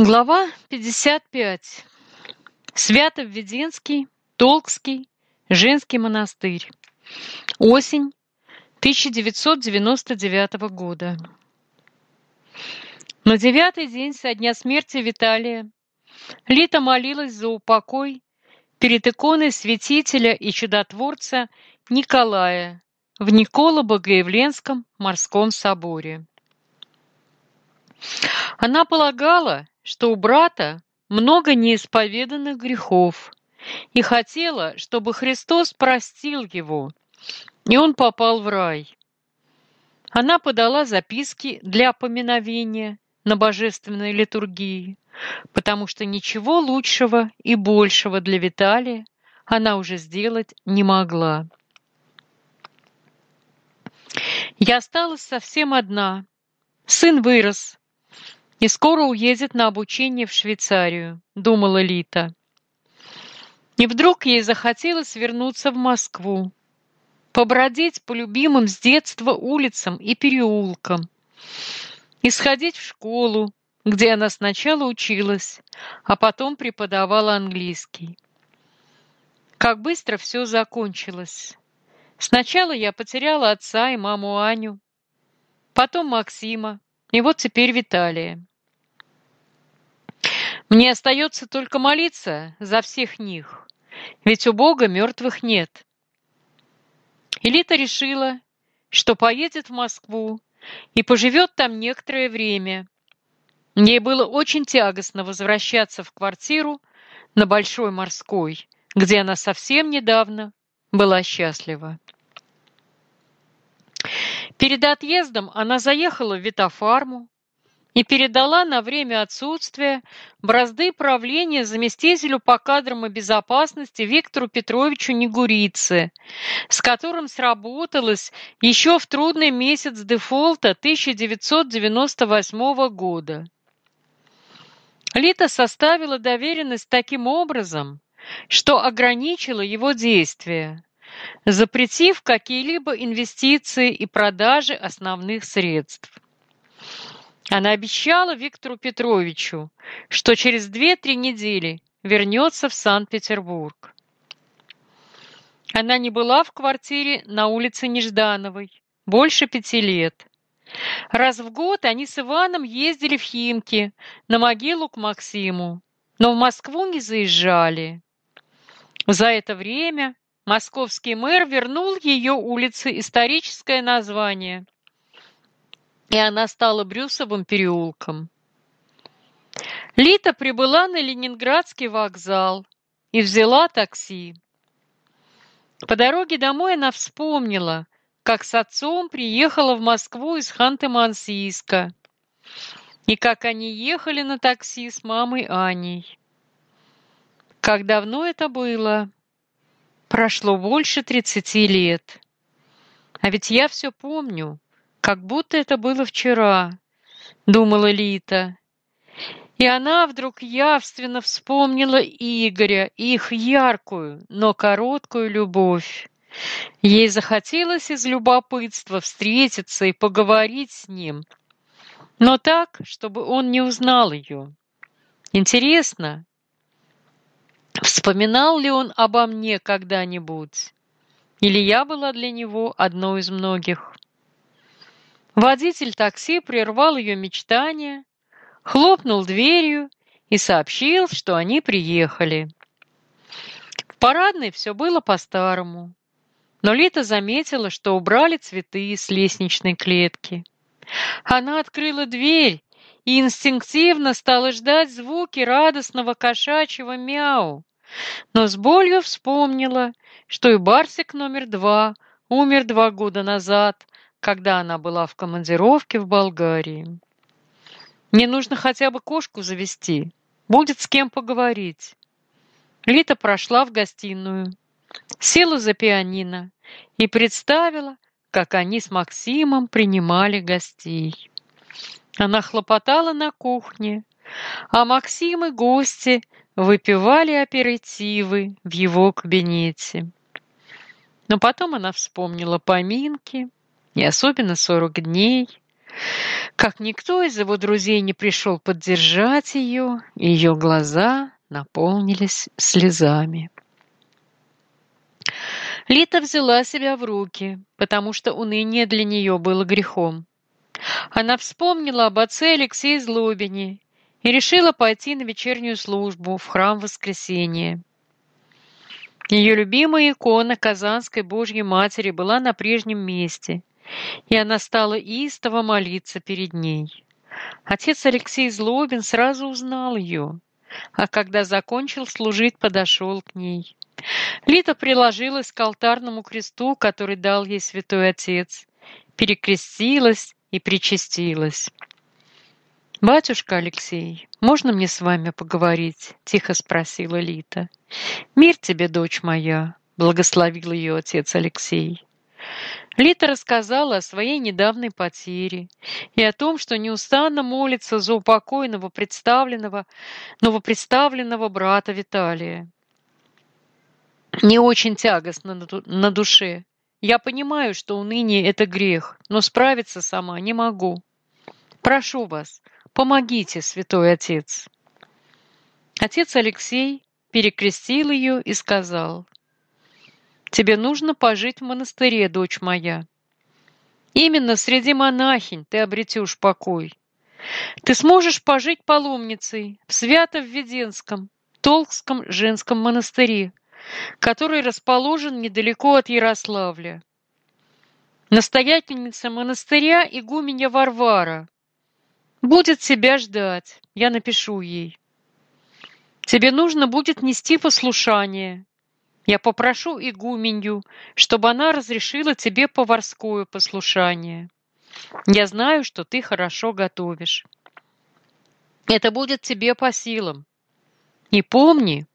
Глава 55. Свято-Введенский, Толкский, женский монастырь. Осень 1999 года. На девятый день со дня смерти Виталия Лита молилась за упокой перед иконой святителя и чудотворца Николая в Николо-Богоявленском морском соборе. Она полагала, что у брата много неисповеданных грехов, и хотела, чтобы Христос простил его, и он попал в рай. Она подала записки для поминовения на божественной литургии, потому что ничего лучшего и большего для Виталия она уже сделать не могла. Я осталась совсем одна. Сын вырос, и скоро уедет на обучение в Швейцарию, думала Лита. И вдруг ей захотелось вернуться в Москву, побродить по любимым с детства улицам и переулкам, и сходить в школу, где она сначала училась, а потом преподавала английский. Как быстро все закончилось. Сначала я потеряла отца и маму Аню, потом Максима, и вот теперь Виталия. Мне остается только молиться за всех них, ведь у Бога мертвых нет. Элита решила, что поедет в Москву и поживет там некоторое время. Ей было очень тягостно возвращаться в квартиру на Большой Морской, где она совсем недавно была счастлива. Перед отъездом она заехала в Витофарму, и передала на время отсутствия бразды правления заместителю по кадрам и безопасности Виктору Петровичу Негурице, с которым сработалось еще в трудный месяц дефолта 1998 года. Лита составила доверенность таким образом, что ограничила его действия, запретив какие-либо инвестиции и продажи основных средств. Она обещала Виктору Петровичу, что через две-три недели вернется в Санкт-Петербург. Она не была в квартире на улице Неждановой больше пяти лет. Раз в год они с Иваном ездили в Химки на могилу к Максиму, но в Москву не заезжали. За это время московский мэр вернул ее улице историческое название – и она стала Брюсовым переулком. Лита прибыла на Ленинградский вокзал и взяла такси. По дороге домой она вспомнила, как с отцом приехала в Москву из Ханты-Мансийска, и как они ехали на такси с мамой Аней. Как давно это было? Прошло больше тридцати лет. А ведь я все помню как будто это было вчера, думала Лита. И она вдруг явственно вспомнила Игоря, их яркую, но короткую любовь. Ей захотелось из любопытства встретиться и поговорить с ним, но так, чтобы он не узнал ее. Интересно, вспоминал ли он обо мне когда-нибудь? Или я была для него одной из многих? Водитель такси прервал ее мечтания, хлопнул дверью и сообщил, что они приехали. В парадной все было по-старому, но Лита заметила, что убрали цветы с лестничной клетки. Она открыла дверь и инстинктивно стала ждать звуки радостного кошачьего мяу, но с болью вспомнила, что и Барсик номер два умер два года назад, когда она была в командировке в Болгарии. Мне нужно хотя бы кошку завести. Будет с кем поговорить. Лита прошла в гостиную, села за пианино и представила, как они с Максимом принимали гостей. Она хлопотала на кухне, а Максим и гости выпивали аперитивы в его кабинете. Но потом она вспомнила поминки, и особенно сорок дней, как никто из его друзей не пришел поддержать ее, ее глаза наполнились слезами. Лита взяла себя в руки, потому что уныние для нее было грехом. Она вспомнила об отце Алексее Злобине и решила пойти на вечернюю службу в храм Воскресения. Ее любимая икона Казанской Божьей Матери была на прежнем месте, и она стала истово молиться перед ней. Отец Алексей Злобин сразу узнал ее, а когда закончил служить, подошел к ней. Лита приложилась к алтарному кресту, который дал ей святой отец, перекрестилась и причастилась. «Батюшка Алексей, можно мне с вами поговорить?» — тихо спросила Лита. «Мир тебе, дочь моя!» — благословил ее отец Алексей. Лита рассказала о своей недавней потере и о том, что неустанно молится за упокойного представленного, новопредставленного брата Виталия. Не очень тягостно на душе. Я понимаю, что уныние — это грех, но справиться сама не могу. Прошу вас, помогите, святой отец. Отец Алексей перекрестил ее и сказал, «Тебе нужно пожить в монастыре, дочь моя. Именно среди монахинь ты обретешь покой. Ты сможешь пожить паломницей в Свято-Введенском, Толкском женском монастыре, который расположен недалеко от Ярославля. Настоятельница монастыря игуменья Варвара будет тебя ждать, я напишу ей. Тебе нужно будет нести послушание. Я попрошу игуменью, чтобы она разрешила тебе поварское послушание. Я знаю, что ты хорошо готовишь. Это будет тебе по силам. И помни,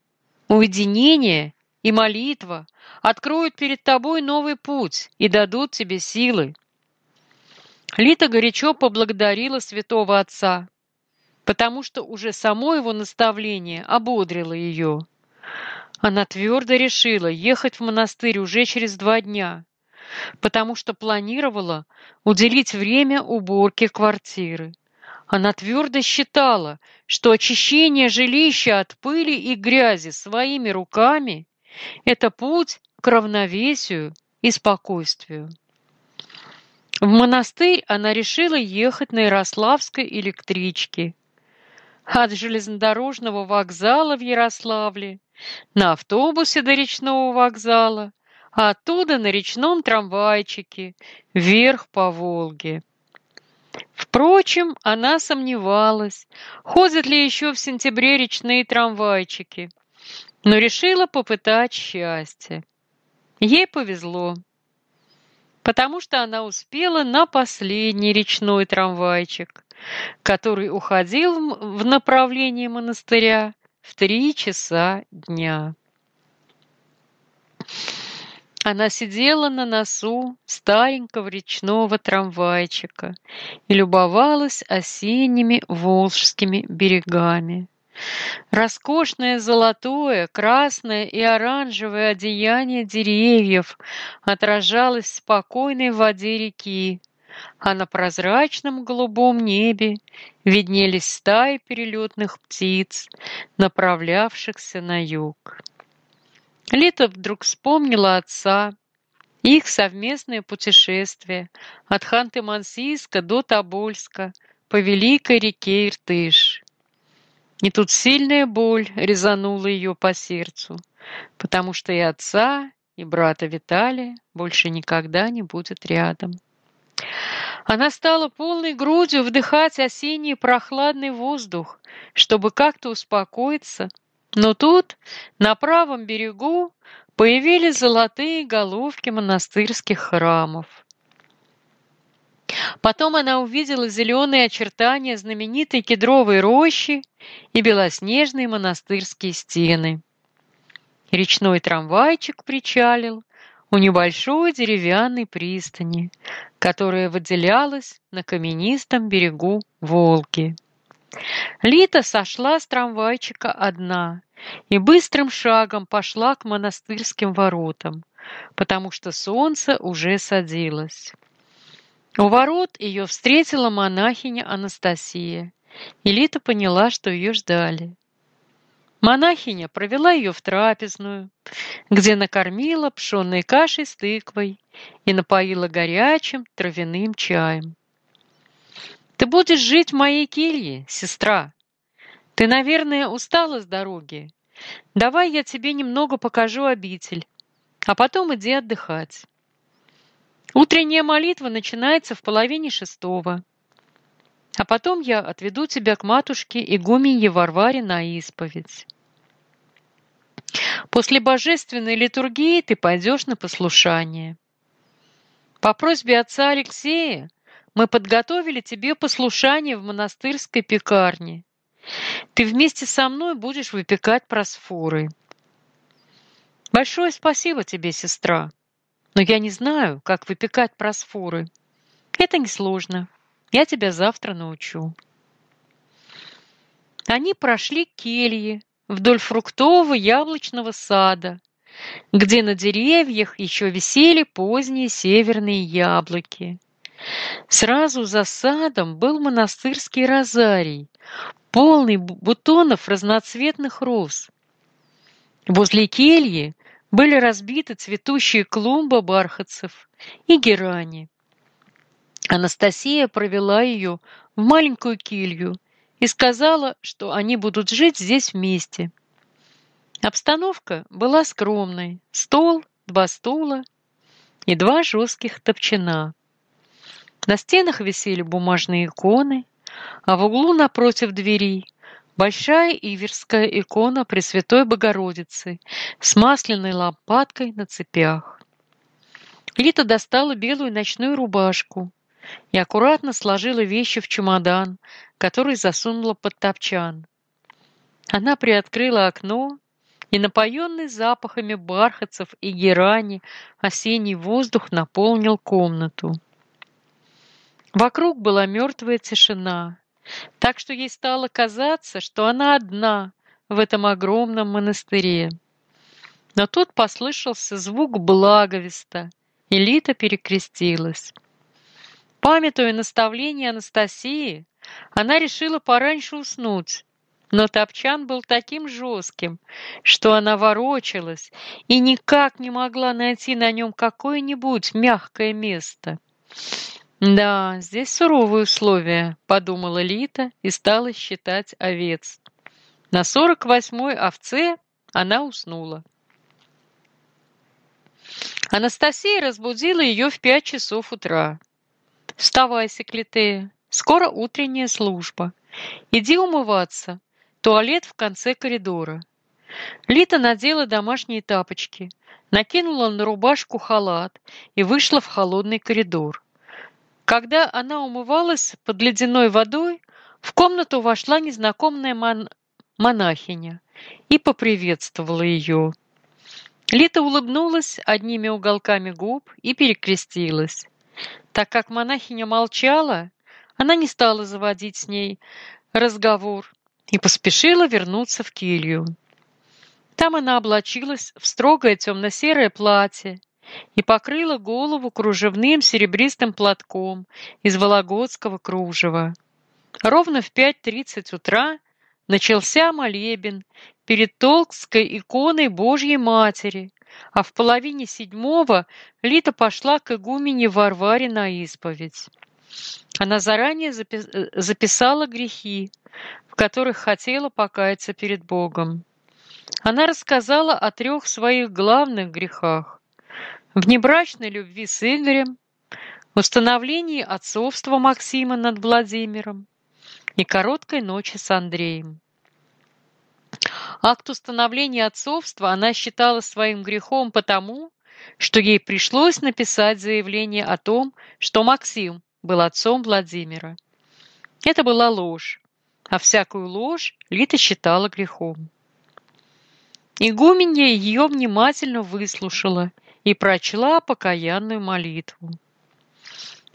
уединение и молитва откроют перед тобой новый путь и дадут тебе силы. Лита горячо поблагодарила святого отца, потому что уже само его наставление ободрило ее. Она твердо решила ехать в монастырь уже через два дня, потому что планировала уделить время уборке квартиры. Она твердо считала, что очищение жилища от пыли и грязи своими руками это путь к равновесию и спокойствию. В монастырь она решила ехать на Ярославской электричке. От железнодорожного вокзала в Ярославле на автобусе до речного вокзала, оттуда на речном трамвайчике вверх по Волге. Впрочем, она сомневалась, ходят ли еще в сентябре речные трамвайчики – но решила попытать счастье. Ей повезло, потому что она успела на последний речной трамвайчик, который уходил в направлении монастыря в три часа дня. Она сидела на носу старенького речного трамвайчика и любовалась осенними волжскими берегами. Роскошное золотое, красное и оранжевое одеяние деревьев отражалось в спокойной воде реки, а на прозрачном голубом небе виднелись стаи перелетных птиц, направлявшихся на юг. Лита вдруг вспомнила отца, их совместное путешествие от Ханты-Мансийска до Тобольска по великой реке Иртыш. И тут сильная боль резанула ее по сердцу, потому что и отца, и брата Виталия больше никогда не будет рядом. Она стала полной грудью вдыхать осенний прохладный воздух, чтобы как-то успокоиться, но тут, на правом берегу, появились золотые головки монастырских храмов. Потом она увидела зеленые очертания знаменитой кедровой рощи и белоснежные монастырские стены. Речной трамвайчик причалил у небольшой деревянной пристани, которая выделялась на каменистом берегу Волги. Лита сошла с трамвайчика одна и быстрым шагом пошла к монастырским воротам, потому что солнце уже садилось. У ворот ее встретила монахиня Анастасия, и поняла, что ее ждали. Монахиня провела ее в трапезную, где накормила пшенной кашей с тыквой и напоила горячим травяным чаем. «Ты будешь жить в моей келье, сестра. Ты, наверное, устала с дороги. Давай я тебе немного покажу обитель, а потом иди отдыхать». Утренняя молитва начинается в половине шестого. А потом я отведу тебя к матушке игуменье Варваре на исповедь. После божественной литургии ты пойдешь на послушание. По просьбе отца Алексея мы подготовили тебе послушание в монастырской пекарне. Ты вместе со мной будешь выпекать просфоры. Большое спасибо тебе, сестра. Но я не знаю, как выпекать просфоры. Это несложно. Я тебя завтра научу. Они прошли к келье вдоль фруктового яблочного сада, где на деревьях еще висели поздние северные яблоки. Сразу за садом был монастырский розарий, полный бутонов разноцветных роз. Возле кельи были разбиты цветущие клумбы бархатцев и герани. Анастасия провела ее в маленькую килью и сказала, что они будут жить здесь вместе. Обстановка была скромной. Стол, два стула и два жестких топчина. На стенах висели бумажные иконы, а в углу напротив двери Большая иверская икона Пресвятой Богородицы с масляной лампадкой на цепях. Лита достала белую ночную рубашку и аккуратно сложила вещи в чемодан, который засунула под топчан. Она приоткрыла окно, и напоенный запахами бархатцев и герани осенний воздух наполнил комнату. Вокруг была мертвая тишина, так что ей стало казаться, что она одна в этом огромном монастыре. Но тут послышался звук благовеста, и Лита перекрестилась. Памятуя наставление Анастасии, она решила пораньше уснуть, но топчан был таким жестким, что она ворочалась и никак не могла найти на нем какое-нибудь мягкое место. «Да, здесь суровые условия», — подумала Лита и стала считать овец. На сорок восьмой овце она уснула. Анастасия разбудила ее в пять часов утра. «Вставай, Секлитея, скоро утренняя служба. Иди умываться. Туалет в конце коридора». Лита надела домашние тапочки, накинула на рубашку халат и вышла в холодный коридор. Когда она умывалась под ледяной водой, в комнату вошла незнакомая мон... монахиня и поприветствовала ее. Лита улыбнулась одними уголками губ и перекрестилась. Так как монахиня молчала, она не стала заводить с ней разговор и поспешила вернуться в келью. Там она облачилась в строгое темно-серое платье и покрыла голову кружевным серебристым платком из вологодского кружева. Ровно в 5.30 утра начался молебен перед Толкской иконой Божьей Матери, а в половине седьмого Лита пошла к игумене Варваре на исповедь. Она заранее записала грехи, в которых хотела покаяться перед Богом. Она рассказала о трех своих главных грехах внебрачной любви с Игорем, установлении отцовства Максима над Владимиром и короткой ночи с Андреем. Акт установления отцовства она считала своим грехом потому, что ей пришлось написать заявление о том, что Максим был отцом Владимира. Это была ложь, а всякую ложь Лита считала грехом. Игуменья ее внимательно выслушала и прочла покаянную молитву.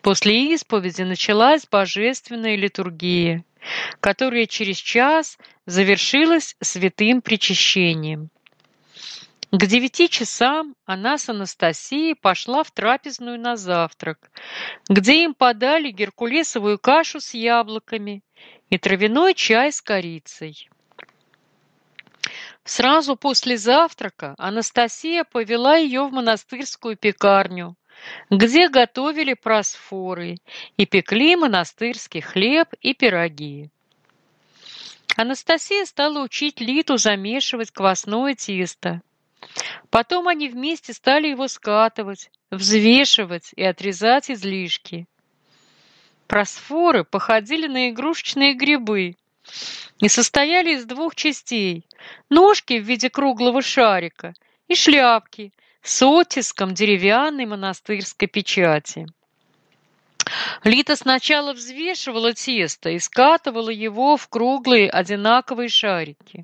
После исповеди началась божественная литургия, которая через час завершилась святым причащением. К девяти часам она с Анастасией пошла в трапезную на завтрак, где им подали геркулесовую кашу с яблоками и травяной чай с корицей. Сразу после завтрака Анастасия повела ее в монастырскую пекарню, где готовили просфоры и пекли монастырский хлеб и пироги. Анастасия стала учить Литу замешивать квасное тесто. Потом они вместе стали его скатывать, взвешивать и отрезать излишки. Просфоры походили на игрушечные грибы и состояли из двух частей – ножки в виде круглого шарика и шляпки с оттиском деревянной монастырской печати. Лита сначала взвешивала тесто и скатывала его в круглые одинаковые шарики.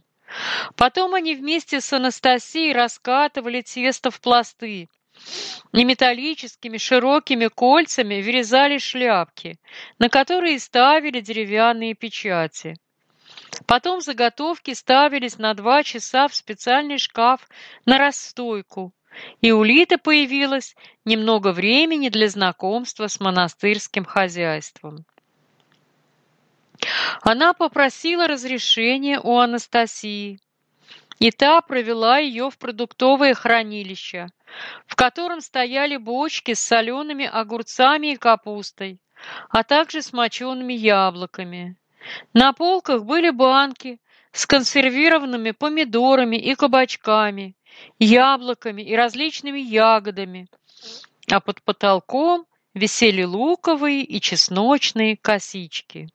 Потом они вместе с Анастасией раскатывали тесто в пласты и металлическими широкими кольцами вырезали шляпки, на которые ставили деревянные печати. Потом заготовки ставились на два часа в специальный шкаф на расстойку, и у Литы появилось немного времени для знакомства с монастырским хозяйством. Она попросила разрешения у Анастасии, и та провела ее в продуктовое хранилище, в котором стояли бочки с солеными огурцами и капустой, а также с мочеными яблоками. На полках были банки с консервированными помидорами и кабачками, яблоками и различными ягодами, а под потолком висели луковые и чесночные косички.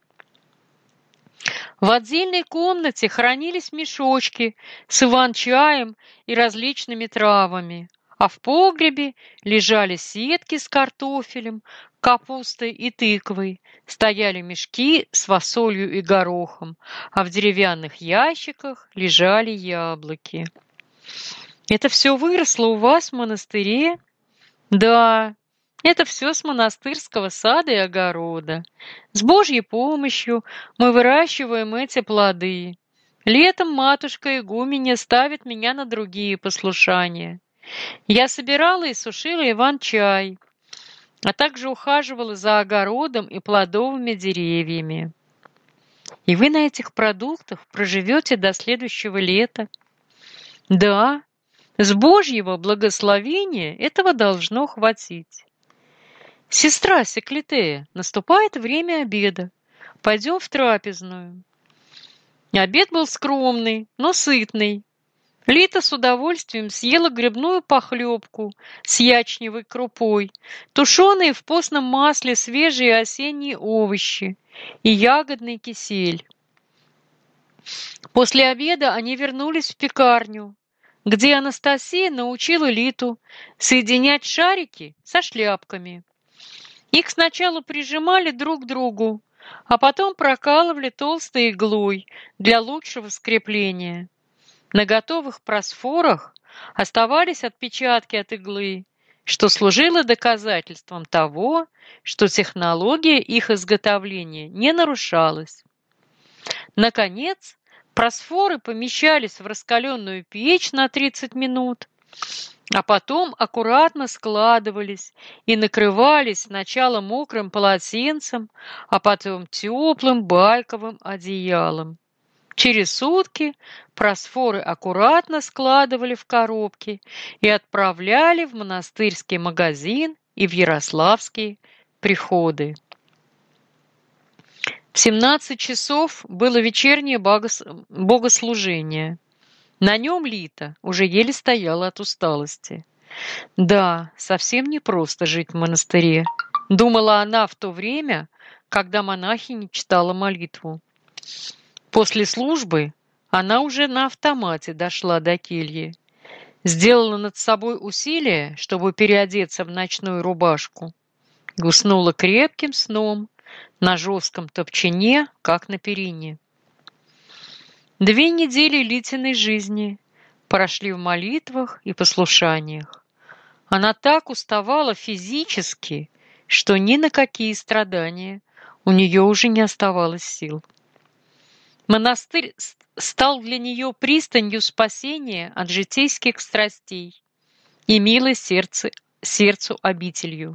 В отдельной комнате хранились мешочки с иван-чаем и различными травами, а в погребе лежали сетки с картофелем, капустой и тыквой, стояли мешки с фасолью и горохом, а в деревянных ящиках лежали яблоки. «Это все выросло у вас в монастыре?» «Да, это все с монастырского сада и огорода. С Божьей помощью мы выращиваем эти плоды. Летом матушка игуменя ставит меня на другие послушания. Я собирала и сушила иван-чай, а также ухаживала за огородом и плодовыми деревьями. И вы на этих продуктах проживете до следующего лета. Да, с Божьего благословения этого должно хватить. «Сестра Секлитея, наступает время обеда. Пойдем в трапезную». Обед был скромный, но сытный. Лита с удовольствием съела грибную похлебку с ячневой крупой, тушеные в постном масле свежие осенние овощи и ягодный кисель. После обеда они вернулись в пекарню, где Анастасия научила Литу соединять шарики со шляпками. Их сначала прижимали друг к другу, а потом прокалывали толстой иглой для лучшего скрепления. На готовых просфорах оставались отпечатки от иглы, что служило доказательством того, что технология их изготовления не нарушалась. Наконец, просфоры помещались в раскаленную печь на 30 минут, а потом аккуратно складывались и накрывались сначала мокрым полотенцем, а потом теплым байковым одеялом. Через сутки просфоры аккуратно складывали в коробки и отправляли в монастырский магазин и в ярославские приходы. В 17 часов было вечернее богослужение. На нем Лита уже еле стояла от усталости. Да, совсем непросто жить в монастыре, думала она в то время, когда монахиня читала молитву. После службы она уже на автомате дошла до кельи, сделала над собой усилие, чтобы переодеться в ночную рубашку, и уснула крепким сном на жестком топчине, как на перине. Две недели Литиной жизни прошли в молитвах и послушаниях. Она так уставала физически, что ни на какие страдания у нее уже не оставалось сил. Монастырь стал для нее пристанью спасения от житейских страстей и милой сердце, сердцу обителью.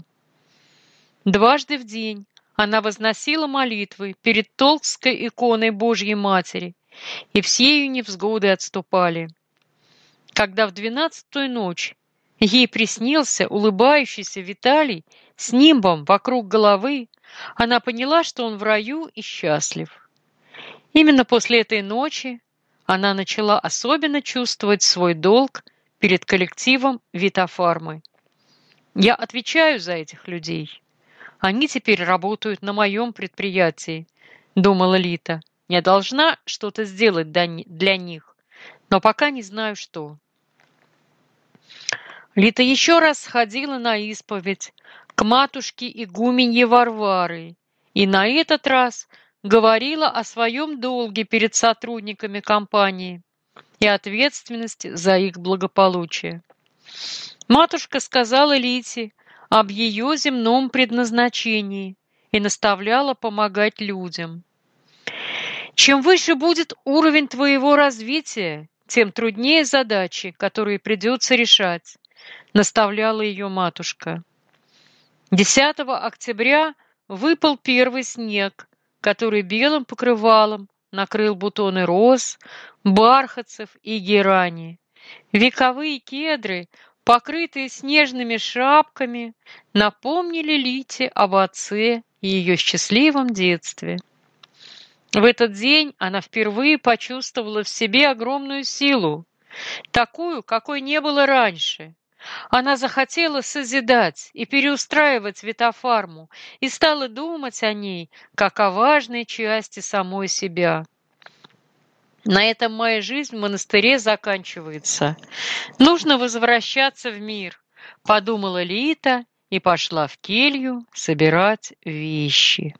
Дважды в день она возносила молитвы перед Толкской иконой Божьей Матери, и все ее невзгоды отступали. Когда в двенадцатую ночь ей приснился улыбающийся Виталий с нимбом вокруг головы, она поняла, что он в раю и счастлив. Именно после этой ночи она начала особенно чувствовать свой долг перед коллективом Витофармы. Я отвечаю за этих людей. Они теперь работают на моем предприятии, думала Лита. Я должна что-то сделать для них, но пока не знаю что. Лита еще раз сходила на исповедь к матушке игуменье Варвары и на этот раз говорила о своем долге перед сотрудниками компании и ответственности за их благополучие. Матушка сказала Лите об ее земном предназначении и наставляла помогать людям. Чем выше будет уровень твоего развития, тем труднее задачи, которые придется решать, наставляла ее матушка. 10 октября выпал первый снег, который белым покрывалом накрыл бутоны роз, бархатцев и герани. Вековые кедры покрытые снежными шапками, напомнили Лите об отце и ее счастливом детстве. В этот день она впервые почувствовала в себе огромную силу, такую, какой не было раньше. Она захотела созидать и переустраивать Витофарму и стала думать о ней, как о важной части самой себя. На этом моя жизнь в монастыре заканчивается. Нужно возвращаться в мир, подумала Лита и пошла в келью собирать вещи.